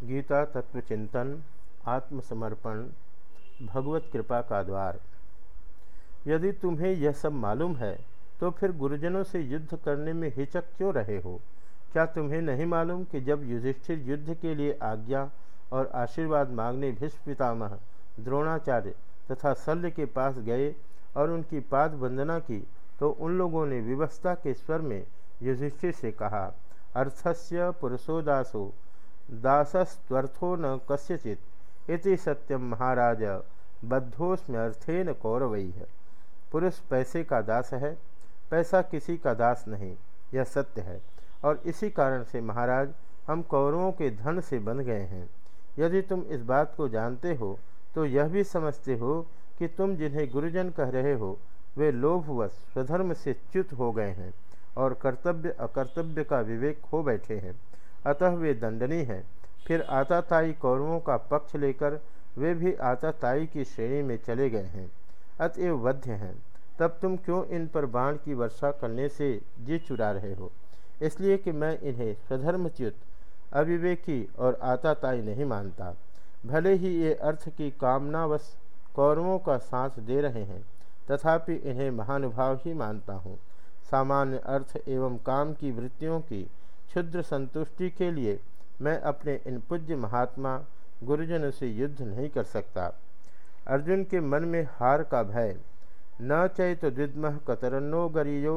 गीता तत्व चिंतन, आत्मसमर्पण, भगवत कृपा का द्वार। यदि तुम्हें यह सब मालूम है तो फिर गुरुजनों से युद्ध करने में हिचक क्यों रहे हो? क्या तुम्हें नहीं मालूम कि जब युधिष्ठिर युद्ध के लिए आज्ञा और आशीर्वाद मांगने भीष्म पितामह द्रोणाचार्य तथा शल्य के पास गए और उनकी पाद वंदना की तो उन लोगों ने विवस्था के स्वर में युधिष्ठिर से कहा, अर्थस्य पुरुषोदासो दासस्त्वर्थो न कस्यचित इति सत्यम महाराज बद्धोस्म्यर्थेन कौरवई है पुरुष पैसे का दास है, पैसा किसी का दास नहीं, यह सत्य है। और इसी कारण से महाराज, हम कौरवों के धन से बन गए हैं। यदि तुम इस बात को जानते हो तो यह भी समझते हो कि तुम जिन्हें गुरुजन कह रहे हो, वे लोभवश स्वधर्म से च्युत हो गए हैं और कर्तव्य अकर्तव्य का विवेक हो बैठे हैं। अतः वे दंडनीय हैं। फिर आताताई कौरवों का पक्ष लेकर वे भी आताताई की श्रेणी में चले गए हैं। अतएव वध्य हैं। तब तुम क्यों इन पर बाण की वर्षा करने से जी चुरा रहे हो? इसलिए कि मैं इन्हें स्वधर्मच्युत, अविवेकी और आताताई नहीं मानता। भले ही ये अर्थ की कामनावश कौरवों का सांस दे रहे हैं, तथापि इन्हें महानुभाव ही मानता हूँ। सामान्य अर्थ एवं काम की वृत्तियों की क्षुद्र संतुष्टि के लिए मैं अपने इन पूज्य महात्मा गुरुजनों से युद्ध नहीं कर सकता। अर्जुन के मन में हार का भय, न चैत द्विद्म कतरन्नो गरीयो,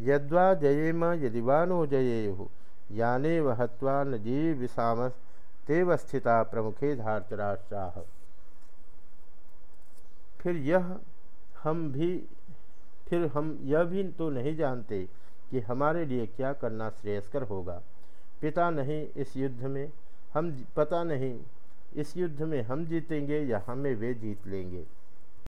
यद्वा जयेम यदिवानो जयेयु, याने वहत्वा न जीव विषाम तेव स्थिता प्रमुखे धारतराष्ट्राह फिर यह हम भी, फिर हम यह भी तो नहीं जानते कि हमारे लिए क्या करना श्रेयस्कर होगा। पिता नहीं, इस युद्ध में हम पता नहीं, इस युद्ध में हम जीतेंगे या हमें वे जीत लेंगे।